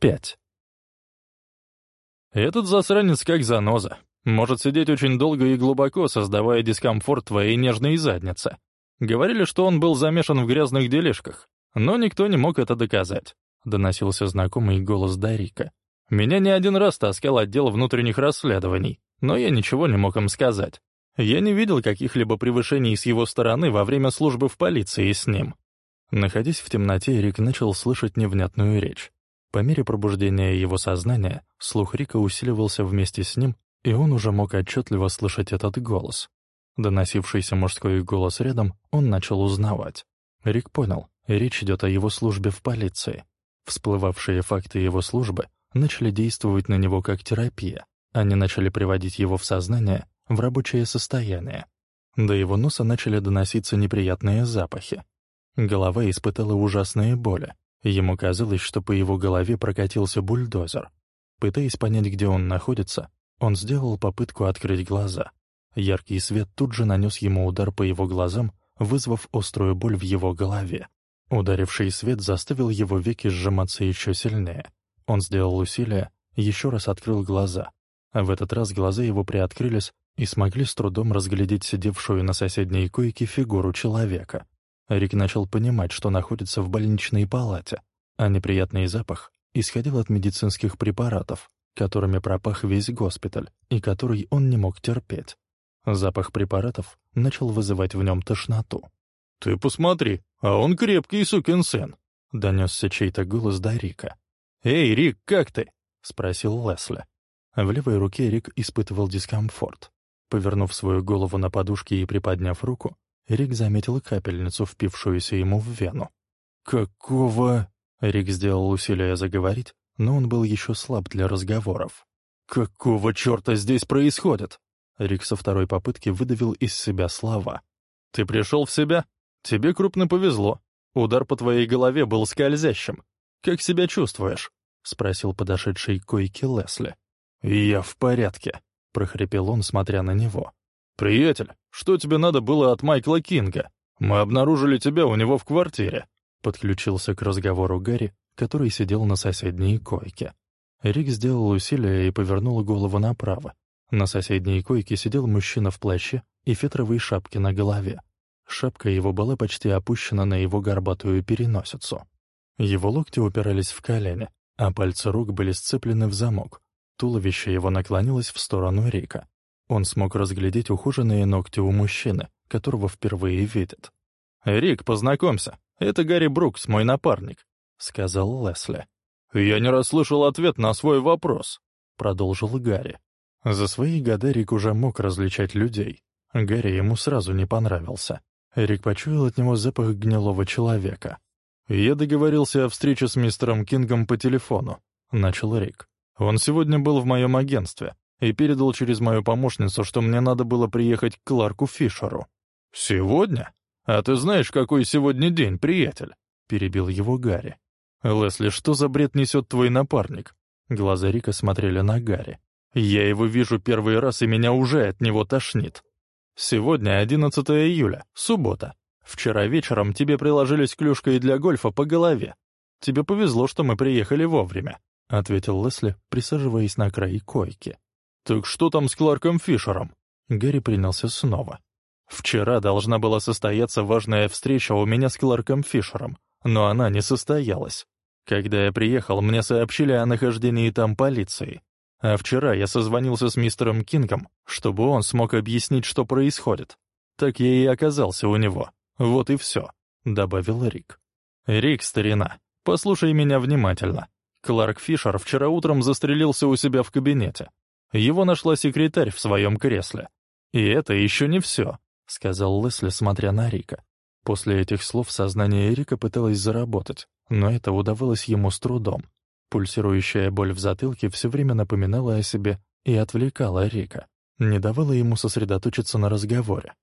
5. Этот засранец как заноза. Может сидеть очень долго и глубоко, создавая дискомфорт твоей нежной заднице. Говорили, что он был замешан в грязных делишках, но никто не мог это доказать. Доносился знакомый голос Дарика. Меня не один раз таскал отдел внутренних расследований, но я ничего не мог им сказать. Я не видел каких-либо превышений с его стороны во время службы в полиции с ним. Находясь в темноте, Рик начал слышать невнятную речь. По мере пробуждения его сознания, слух Рика усиливался вместе с ним, и он уже мог отчетливо слышать этот голос. Доносившийся мужской голос рядом он начал узнавать. Рик понял, речь идет о его службе в полиции. Всплывавшие факты его службы начали действовать на него как терапия. Они начали приводить его в сознание, в рабочее состояние. До его носа начали доноситься неприятные запахи. Голова испытала ужасные боли, Ему казалось, что по его голове прокатился бульдозер. Пытаясь понять, где он находится, он сделал попытку открыть глаза. Яркий свет тут же нанес ему удар по его глазам, вызвав острую боль в его голове. Ударивший свет заставил его веки сжиматься еще сильнее. Он сделал усилие, еще раз открыл глаза. В этот раз глаза его приоткрылись и смогли с трудом разглядеть сидевшую на соседней койке фигуру человека. Рик начал понимать, что находится в больничной палате, а неприятный запах исходил от медицинских препаратов, которыми пропах весь госпиталь и который он не мог терпеть. Запах препаратов начал вызывать в нем тошноту. «Ты посмотри, а он крепкий сукин сын!» — донесся чей-то голос до Рика. «Эй, Рик, как ты?» — спросил Лесли. В левой руке Рик испытывал дискомфорт. Повернув свою голову на подушке и приподняв руку, Рик заметил капельницу, впившуюся ему в вену. «Какого...» Рик сделал усилие заговорить, но он был еще слаб для разговоров. «Какого черта здесь происходит?» Рик со второй попытки выдавил из себя слова. «Ты пришел в себя? Тебе крупно повезло. Удар по твоей голове был скользящим. Как себя чувствуешь?» — спросил подошедший к койке Лесли. «Я в порядке», — прохрипел он, смотря на него. «Приятель, что тебе надо было от Майкла Кинга? Мы обнаружили тебя у него в квартире», — подключился к разговору Гарри, который сидел на соседней койке. Рик сделал усилие и повернул голову направо. На соседней койке сидел мужчина в плаще и фетровой шапке на голове. Шапка его была почти опущена на его горбатую переносицу. Его локти упирались в колени, а пальцы рук были сцеплены в замок. Туловище его наклонилось в сторону Рика. Он смог разглядеть ухоженные ногти у мужчины, которого впервые видит. «Рик, познакомься, это Гарри Брукс, мой напарник», — сказал Лесли. «Я не расслышал ответ на свой вопрос», — продолжил Гарри. За свои годы Рик уже мог различать людей. Гарри ему сразу не понравился. Рик почуял от него запах гнилого человека. «Я договорился о встрече с мистером Кингом по телефону», — начал Рик. «Он сегодня был в моем агентстве и передал через мою помощницу, что мне надо было приехать к Кларку Фишеру. «Сегодня? А ты знаешь, какой сегодня день, приятель?» — перебил его Гарри. «Лесли, что за бред несет твой напарник?» Глаза Рика смотрели на Гарри. «Я его вижу первый раз, и меня уже от него тошнит. Сегодня 11 июля, суббота. Вчера вечером тебе приложились клюшкой для гольфа по голове. Тебе повезло, что мы приехали вовремя», — ответил Лесли, присаживаясь на край койки. «Так что там с Кларком Фишером?» Гэри принялся снова. «Вчера должна была состояться важная встреча у меня с Кларком Фишером, но она не состоялась. Когда я приехал, мне сообщили о нахождении там полиции. А вчера я созвонился с мистером Кингом, чтобы он смог объяснить, что происходит. Так я и оказался у него. Вот и все», — добавил Рик. «Рик, старина, послушай меня внимательно. Кларк Фишер вчера утром застрелился у себя в кабинете. Его нашла секретарь в своем кресле. «И это еще не все», — сказал Лесли, смотря на Рика. После этих слов сознание Рика пыталось заработать, но это удавалось ему с трудом. Пульсирующая боль в затылке все время напоминала о себе и отвлекала Рика, не давала ему сосредоточиться на разговоре.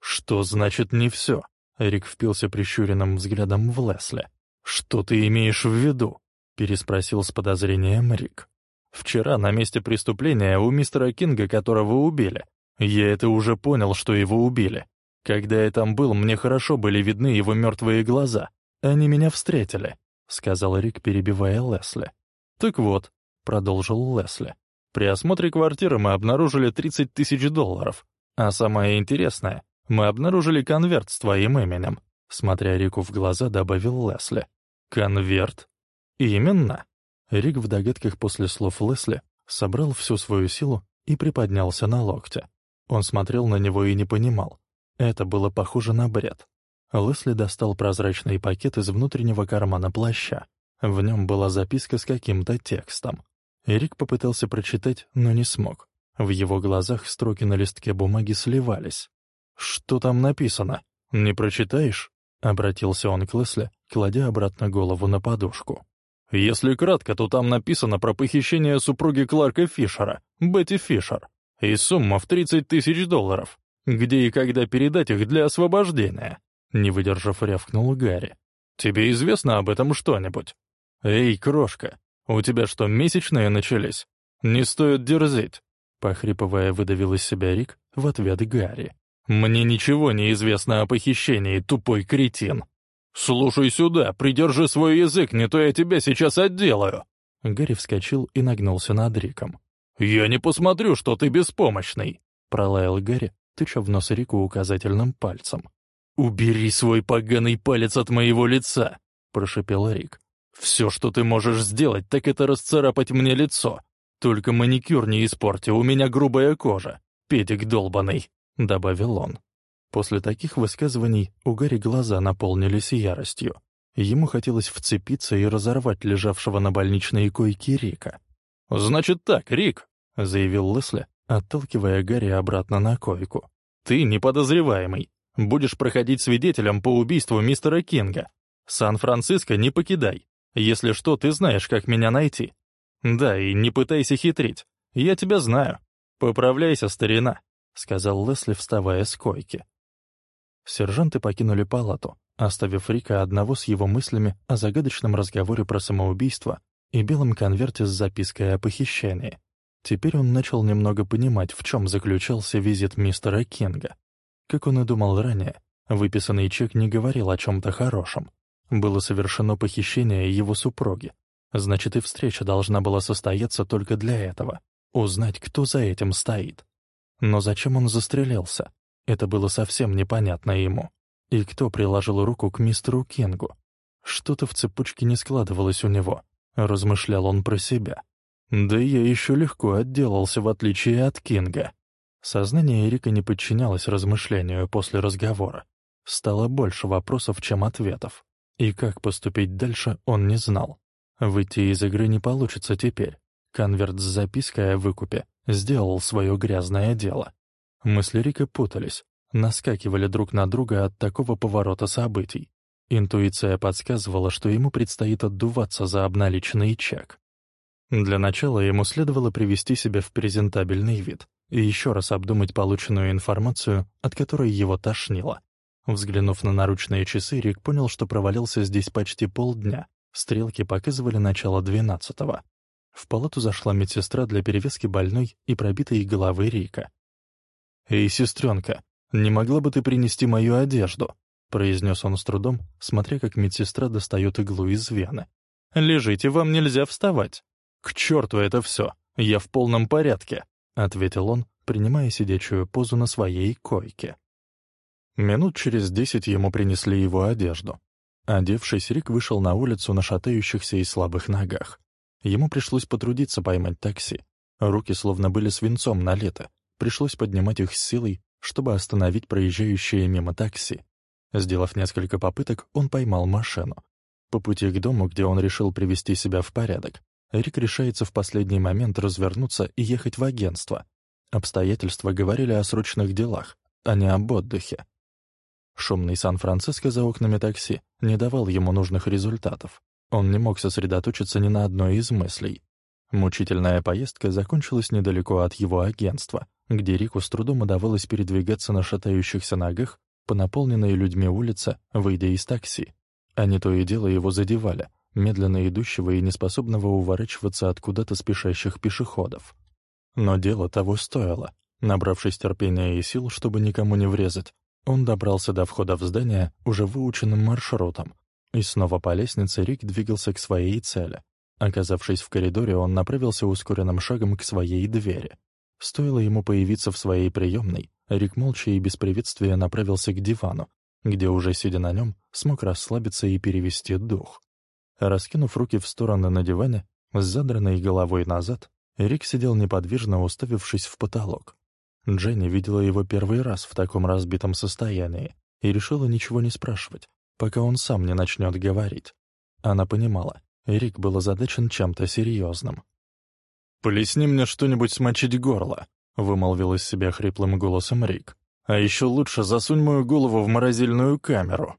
«Что значит не все?» Рик впился прищуренным взглядом в Лесли. «Что ты имеешь в виду?» — переспросил с подозрением Рик. Вчера на месте преступления у мистера Кинга, которого убили. Я это уже понял, что его убили. Когда я там был, мне хорошо были видны его мертвые глаза. Они меня встретили», — сказал Рик, перебивая Лесли. «Так вот», — продолжил Лесли, «при осмотре квартиры мы обнаружили 30 тысяч долларов. А самое интересное, мы обнаружили конверт с твоим именем», — смотря Рику в глаза, добавил Лесли. «Конверт?» «Именно». Рик в догадках после слов Лесли собрал всю свою силу и приподнялся на локте. Он смотрел на него и не понимал. Это было похоже на бред. Лесли достал прозрачный пакет из внутреннего кармана плаща. В нем была записка с каким-то текстом. Рик попытался прочитать, но не смог. В его глазах строки на листке бумаги сливались. «Что там написано? Не прочитаешь?» — обратился он к Лесли, кладя обратно голову на подушку. «Если кратко, то там написано про похищение супруги Кларка Фишера, Бетти Фишер, и сумма в 30 тысяч долларов. Где и когда передать их для освобождения?» Не выдержав, рявкнул Гарри. «Тебе известно об этом что-нибудь?» «Эй, крошка, у тебя что, месячные начались? Не стоит дерзить!» Похрипывая, выдавил из себя Рик в ответ Гарри. «Мне ничего не известно о похищении, тупой кретин!» «Слушай сюда, придержи свой язык, не то я тебя сейчас отделаю!» Гарри вскочил и нагнулся над Риком. «Я не посмотрю, что ты беспомощный!» — пролаял Гарри, тыча в нос Рику указательным пальцем. «Убери свой поганый палец от моего лица!» — прошепел Рик. «Все, что ты можешь сделать, так это расцарапать мне лицо. Только маникюр не испорти, у меня грубая кожа. Педик долбаный», — добавил он. После таких высказываний у Гарри глаза наполнились яростью. Ему хотелось вцепиться и разорвать лежавшего на больничной койке Рика. «Значит так, Рик», — заявил Лесли, отталкивая Гарри обратно на койку. «Ты неподозреваемый. Будешь проходить свидетелем по убийству мистера Кинга. Сан-Франциско не покидай. Если что, ты знаешь, как меня найти. Да, и не пытайся хитрить. Я тебя знаю. Поправляйся, старина», — сказал Лесли, вставая с койки. Сержанты покинули палату, оставив Рика одного с его мыслями о загадочном разговоре про самоубийство и белом конверте с запиской о похищении. Теперь он начал немного понимать, в чем заключался визит мистера Кинга. Как он и думал ранее, выписанный чек не говорил о чем-то хорошем. Было совершено похищение его супруги. Значит, и встреча должна была состояться только для этого — узнать, кто за этим стоит. Но зачем он застрелился? Это было совсем непонятно ему. И кто приложил руку к мистеру Кингу? Что-то в цепочке не складывалось у него, размышлял он про себя. Да я еще легко отделался, в отличие от Кинга. Сознание Эрика не подчинялось размышлению после разговора. Стало больше вопросов, чем ответов. И как поступить дальше, он не знал. Выйти из игры не получится теперь. Конверт с запиской о выкупе сделал свое грязное дело. Мысли Рика путались, наскакивали друг на друга от такого поворота событий. Интуиция подсказывала, что ему предстоит отдуваться за обналиченный чек. Для начала ему следовало привести себя в презентабельный вид, и еще раз обдумать полученную информацию, от которой его тошнило. Взглянув на наручные часы, Рик понял, что провалился здесь почти полдня. Стрелки показывали начало двенадцатого. В палату зашла медсестра для перевязки больной и пробитой головы Рика. «Эй, сестренка, не могла бы ты принести мою одежду?» — произнес он с трудом, смотря как медсестра достает иглу из вены. «Лежите, вам нельзя вставать». «К черту это все! Я в полном порядке!» — ответил он, принимая сидячую позу на своей койке. Минут через десять ему принесли его одежду. Одевшись, Рик вышел на улицу на шатающихся и слабых ногах. Ему пришлось потрудиться поймать такси. Руки словно были свинцом налиты. Пришлось поднимать их с силой, чтобы остановить проезжающие мимо такси. Сделав несколько попыток, он поймал машину. По пути к дому, где он решил привести себя в порядок, Рик решается в последний момент развернуться и ехать в агентство. Обстоятельства говорили о срочных делах, а не об отдыхе. Шумный Сан-Франциско за окнами такси не давал ему нужных результатов. Он не мог сосредоточиться ни на одной из мыслей. Мучительная поездка закончилась недалеко от его агентства, где Рику с трудом удавалось передвигаться на шатающихся ногах по наполненной людьми улице, выйдя из такси. Они то и дело его задевали, медленно идущего и неспособного уворачиваться от куда-то спешащих пешеходов. Но дело того стоило. Набравшись терпения и сил, чтобы никому не врезать, он добрался до входа в здание уже выученным маршрутом, и снова по лестнице Рик двигался к своей цели. Оказавшись в коридоре, он направился ускоренным шагом к своей двери. Стоило ему появиться в своей приемной, Рик молча и без приветствия направился к дивану, где уже сидя на нем, смог расслабиться и перевести дух. Раскинув руки в стороны на диване, с задранной головой назад, Рик сидел неподвижно, уставившись в потолок. Дженни видела его первый раз в таком разбитом состоянии и решила ничего не спрашивать, пока он сам не начнет говорить. Она понимала, Рик был озадачен чем-то серьезным. «Плесни мне что-нибудь смочить горло», — вымолвил из себя хриплым голосом Рик. «А еще лучше засунь мою голову в морозильную камеру».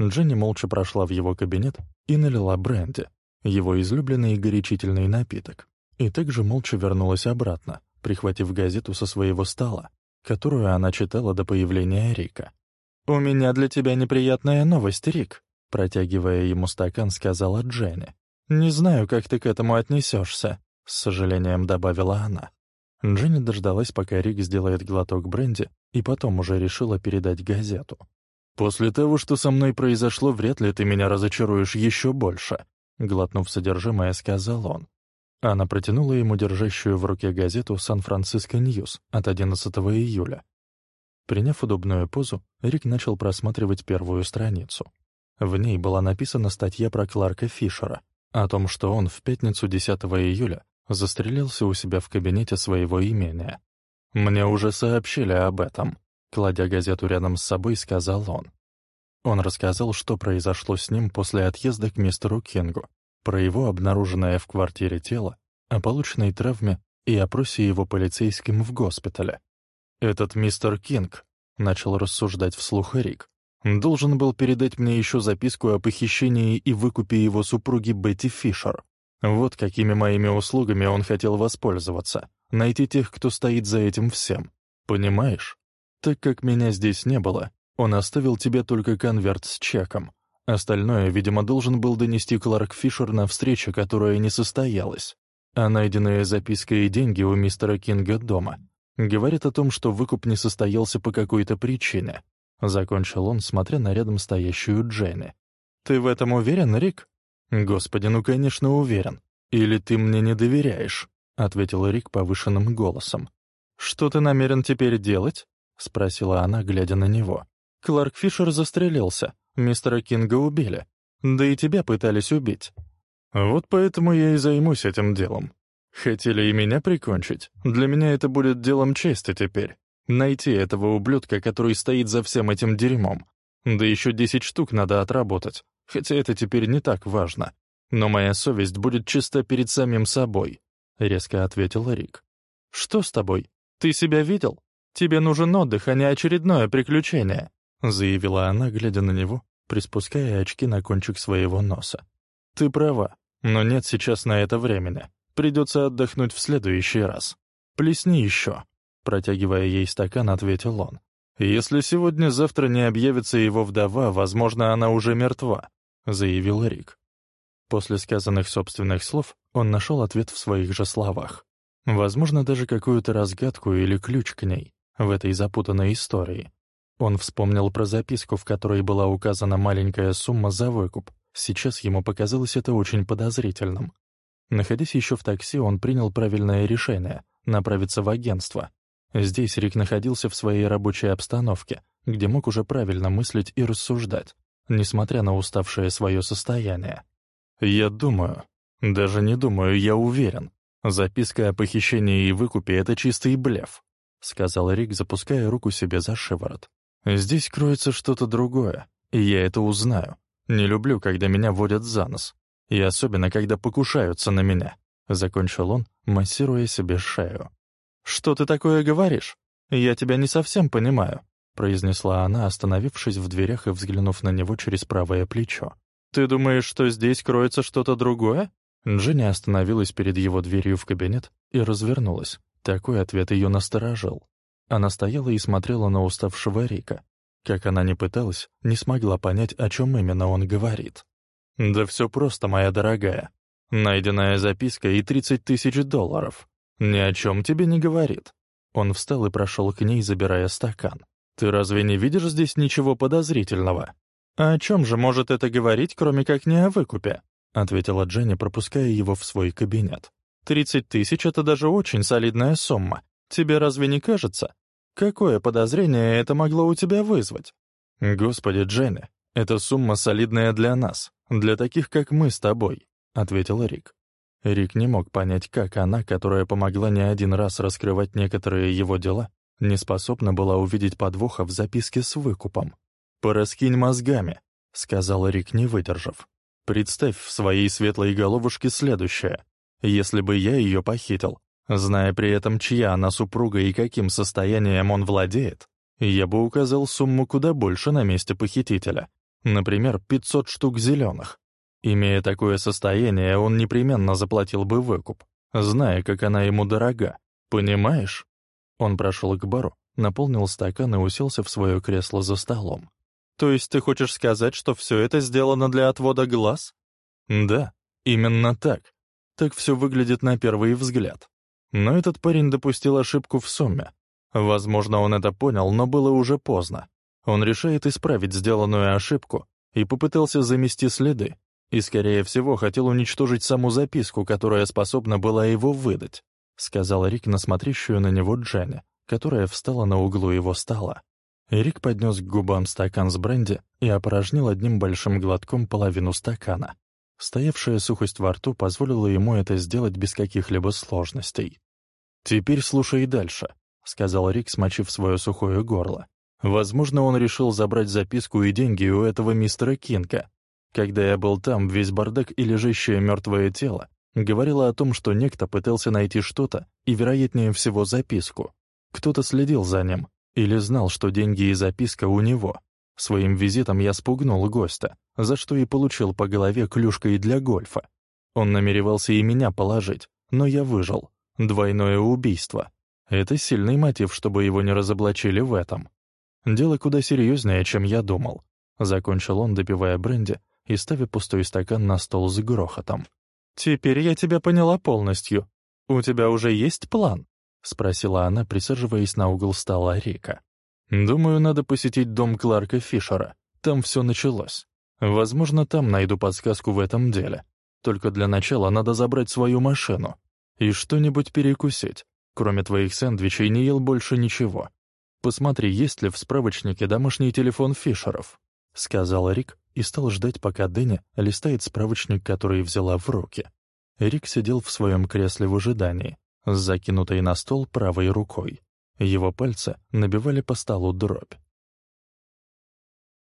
Дженни молча прошла в его кабинет и налила бренди, его излюбленный горячительный напиток, и также молча вернулась обратно, прихватив газету со своего стола, которую она читала до появления Рика. «У меня для тебя неприятная новость, Рик», протягивая ему стакан, сказала Дженни. «Не знаю, как ты к этому отнесешься», — с сожалением добавила она. Дженни дождалась, пока Рик сделает глоток бренди, и потом уже решила передать газету. «После того, что со мной произошло, вряд ли ты меня разочаруешь еще больше», — глотнув содержимое, сказал он. Она протянула ему держащую в руке газету «Сан-Франциско Ньюс» от 11 июля. Приняв удобную позу, Рик начал просматривать первую страницу. В ней была написана статья про Кларка Фишера, о том, что он в пятницу 10 июля застрелился у себя в кабинете своего имения. «Мне уже сообщили об этом», — кладя газету рядом с собой, сказал он. Он рассказал, что произошло с ним после отъезда к мистеру Кингу, про его обнаруженное в квартире тело, о полученной травме и опросе его полицейским в госпитале. «Этот мистер Кинг», — начал рассуждать вслух Рик, Должен был передать мне еще записку о похищении и выкупе его супруги Бетти Фишер. Вот какими моими услугами он хотел воспользоваться. Найти тех, кто стоит за этим всем. Понимаешь? Так как меня здесь не было, он оставил тебе только конверт с чеком. Остальное, видимо, должен был донести Кларк Фишер на встречу, которая не состоялась. А найденная записка и деньги у мистера Кинга дома говорят о том, что выкуп не состоялся по какой-то причине, — закончил он, смотря на рядом стоящую Дженни. «Ты в этом уверен, Рик?» «Господи, ну, конечно, уверен. Или ты мне не доверяешь?» — ответил Рик повышенным голосом. «Что ты намерен теперь делать?» — спросила она, глядя на него. «Кларк Фишер застрелился. Мистера Кинга убили. Да и тебя пытались убить. Вот поэтому я и займусь этим делом. Хотели и меня прикончить. Для меня это будет делом чести теперь. Найти этого ублюдка, который стоит за всем этим дерьмом. Да еще десять штук надо отработать, хотя это теперь не так важно. Но моя совесть будет чиста перед самим собой», — резко ответил Рик. «Что с тобой? Ты себя видел? Тебе нужен отдых, а не очередное приключение», — заявила она, глядя на него, приспуская очки на кончик своего носа. «Ты права, но нет сейчас на это времени. Придется отдохнуть в следующий раз. Плесни еще». Протягивая ей стакан, ответил он. «Если сегодня-завтра не объявится его вдова, возможно, она уже мертва», — заявил Рик. После сказанных собственных слов он нашел ответ в своих же словах. Возможно, даже какую-то разгадку или ключ к ней в этой запутанной истории. Он вспомнил про записку, в которой была указана маленькая сумма за выкуп. Сейчас ему показалось это очень подозрительным. Находясь еще в такси, он принял правильное решение — направиться в агентство, Здесь Рик находился в своей рабочей обстановке, где мог уже правильно мыслить и рассуждать, несмотря на уставшее свое состояние. «Я думаю, даже не думаю, я уверен, записка о похищении и выкупе — это чистый блеф», — сказал Рик, запуская руку себе за шиворот. «Здесь кроется что-то другое, и я это узнаю. Не люблю, когда меня водят за нос, и особенно, когда покушаются на меня», — закончил он, массируя себе шею. «Что ты такое говоришь? Я тебя не совсем понимаю», произнесла она, остановившись в дверях и взглянув на него через правое плечо. «Ты думаешь, что здесь кроется что-то другое?» Дженни остановилась перед его дверью в кабинет и развернулась. Такой ответ ее насторожил. Она стояла и смотрела на уставшего Рика. Как она ни пыталась, не смогла понять, о чем именно он говорит. «Да все просто, моя дорогая. Найденная записка и 30 тысяч долларов. «Ни о чем тебе не говорит». Он встал и прошел к ней, забирая стакан. «Ты разве не видишь здесь ничего подозрительного?» «А о чем же может это говорить, кроме как не о выкупе?» — ответила Дженни, пропуская его в свой кабинет. «Тридцать тысяч — это даже очень солидная сумма. Тебе разве не кажется? Какое подозрение это могло у тебя вызвать?» «Господи, Дженни, эта сумма солидная для нас, для таких, как мы с тобой», — ответил Рик. Рик не мог понять, как она, которая помогла не один раз раскрывать некоторые его дела, не способна была увидеть подвоха в записке с выкупом. «Пораскинь мозгами», — сказал Рик, не выдержав. «Представь в своей светлой головушке следующее. Если бы я ее похитил, зная при этом, чья она супруга и каким состоянием он владеет, я бы указал сумму куда больше на месте похитителя. Например, 500 штук зеленых. Имея такое состояние, он непременно заплатил бы выкуп, зная, как она ему дорога. Понимаешь? Он прошел к бару, наполнил стакан и уселся в свое кресло за столом. «То есть ты хочешь сказать, что все это сделано для отвода глаз?» «Да, именно так. Так все выглядит на первый взгляд. Но этот парень допустил ошибку в сумме. Возможно, он это понял, но было уже поздно. Он решает исправить сделанную ошибку и попытался замести следы, и, скорее всего, хотел уничтожить саму записку, которая способна была его выдать, сказал Рик на смотрящую на него Дженни, которая встала на углу его стола. Рик поднес к губам стакан с бренди и опорожнил одним большим глотком половину стакана. Стоявшая сухость во рту позволила ему это сделать без каких-либо сложностей. «Теперь слушай дальше», — сказал Рик, смочив свое сухое горло. «Возможно, он решил забрать записку и деньги у этого мистера Кинга. Когда я был там, весь бардак и лежащее мертвое тело говорило о том, что некто пытался найти что-то и, вероятнее всего, записку. Кто-то следил за ним или знал, что деньги и записка у него. Своим визитом я спугнул гостя, за что и получил по голове клюшкой для гольфа. Он намеревался и меня положить, но я выжил. Двойное убийство. Это сильный мотив, чтобы его не разоблачили в этом. Дело куда серьезнее, чем я думал. Закончил он, допивая бренди и ставя пустой стакан на стол с грохотом. «Теперь я тебя поняла полностью. У тебя уже есть план?» — спросила она, присаживаясь на угол стола Рика. «Думаю, надо посетить дом Кларка Фишера. Там все началось. Возможно, там найду подсказку в этом деле. Только для начала надо забрать свою машину и что-нибудь перекусить. Кроме твоих сэндвичей не ел больше ничего. Посмотри, есть ли в справочнике домашний телефон Фишеров», — сказал Рик и стал ждать, пока Дэнни листает справочник, который взяла в руки. Рик сидел в своем кресле в ожидании, с закинутой на стол правой рукой. Его пальцы набивали по столу дробь.